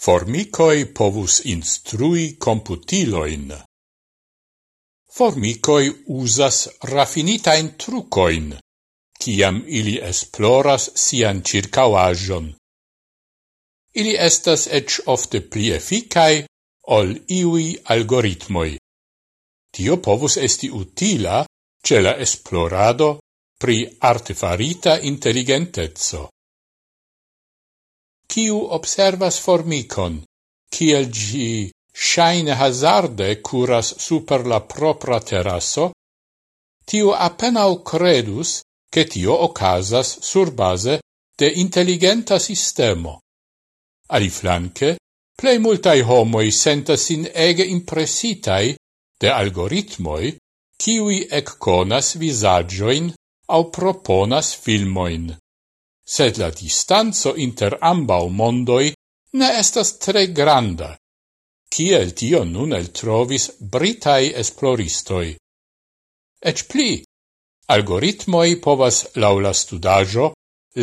Formicoi povus instrui computiloin. Formicoi usas raffinitain trucoin, ciam ili esploras sian circauagion. Ili estas ec ofte pli efficai ol iui algoritmoi. Tio povus esti utila ce la esplorado pri artefarita intelligentezzo. Kiu observas formicon, kiel gi shaine hazarde curas super la propra terrasso, tiu appenao credus che tio ocasas sur base de intelligenta sistemo. Aliflanque, plei multai homoi sentas in ege impressitai de algoritmoi, kiwi ec conas visagioin au proponas filmoin sed la distanzo inter ambau mondoi ne estas tre granda, kiel tio nun el trovis britai esploristoi. Ec pli, algoritmoi povas laula studajo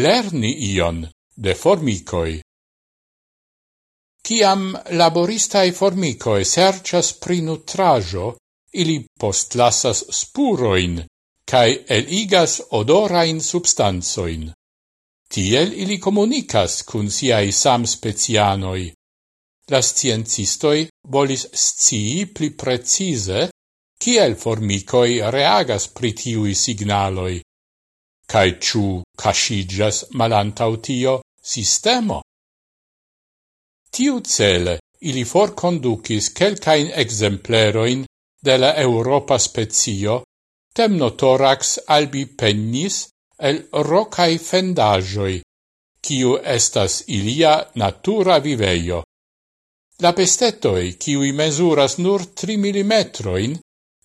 lerni ion de formicoi. Ciam laboristai formicoi sercias pri nutrajo, ili postlasas spuroin, cae eligas odorain substanzoin. Tiel ili comunicas cun siai samspecianoi. La sciencistoi volis scii pli precise kiel formicoi reagas pri tiui signaloi. Cai ciu casigas malantau tio sistemo? Tiu cele ili for conducis quelcain exempleroin de la Europa spezio, temnotorax albi pennis el rocai fendajoi, kiu estas ilia natura viveio. La pestetoi, kiui mesuras nur 3 mm,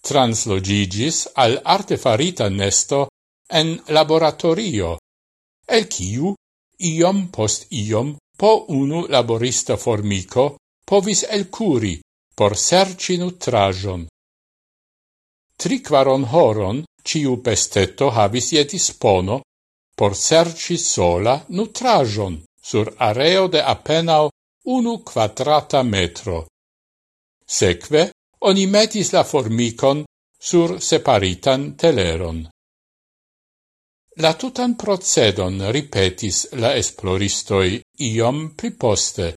translogigis al artefarita nesto en laboratorio, el kiu iom post iom po unu laborista formico povis el curi, por serci nutrajon. Triquaron horon ciu pesteto havis je dispono por serci sola nutrajon sur areo de apenao unu quadrata metro. Seque, oni metis la formicon sur separitan teleron. La tutan procedon ripetis la esploristoi iom priposte,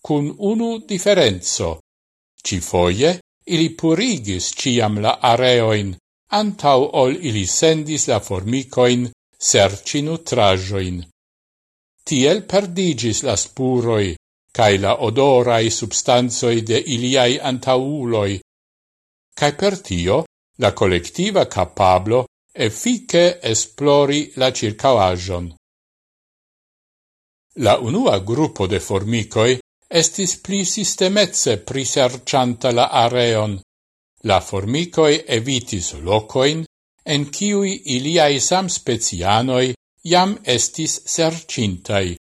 cun unu differenzo. Ci foie, ili purigis ciam la areoin antau ol ili sendis la formicoin serci nutrajoin. Tiel perdigis la spuroi, cae la odorai substanzoi de iliai antauloi, cae per tio la collectiva capablo effice esplori la circauagion. La unua gruppo de formicoi estis pli sistemetze prisercianta la areon, La formicoi evitis locoin en ciui iliai samspecianoi jam estis sercintai.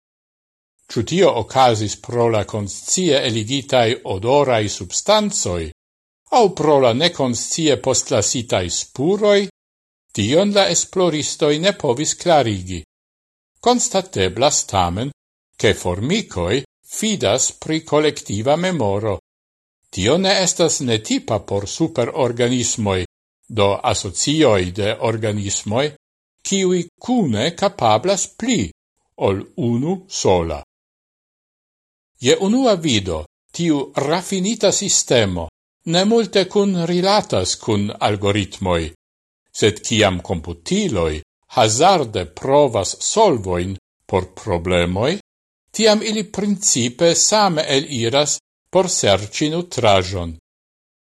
Ciutio ocasis pro la conscie eligitai odorai substanzoi, au pro la neconscie postlasitai spuroi, tion la esploristoi ne povis clarigi. Constateblas tamen, che formicoi fidas pri collectiva memoro, Tio ne estas netipa por superorganismoi, do asocioi de organismoi, kiwi cune capablas pli ol unu sola. Je unua vido, tiu raffinita sistemo ne multe cun rilatas cun algoritmoi, sed ciam computiloi hazarde provas solvoin por problemoi, tiam ili principe same el iras por serci nutrajon.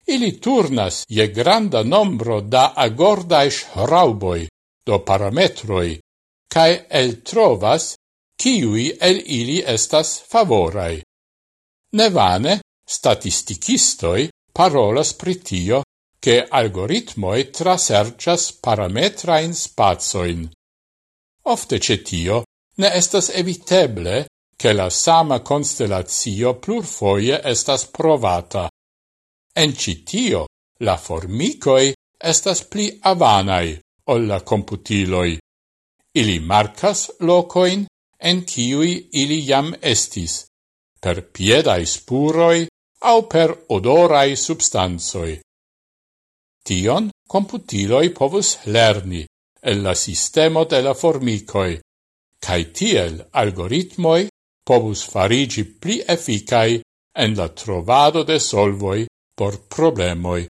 Ili turnas je granda nombro da agordaes rauboi, do parametroi, cae el trovas ciui el ili estas favorai. Nevane, statisticistoi parolas pritio che algoritmoi trasercias parametrain spazoin. Ofte cetio ne estas eviteble che la sama constellatio plurfoie estas provata. En citio, la formicoi estas pli avanai ol la computiloi. Ili marcas locoin en ciui ili jam estis, per piedai spuroi au per odorai substanzoi. Tion computiloi povus lerni el la sistemo de la formicoi, cae tiel algoritmoi povus farigi pli efficai en la trovado de solvoi por problemoi.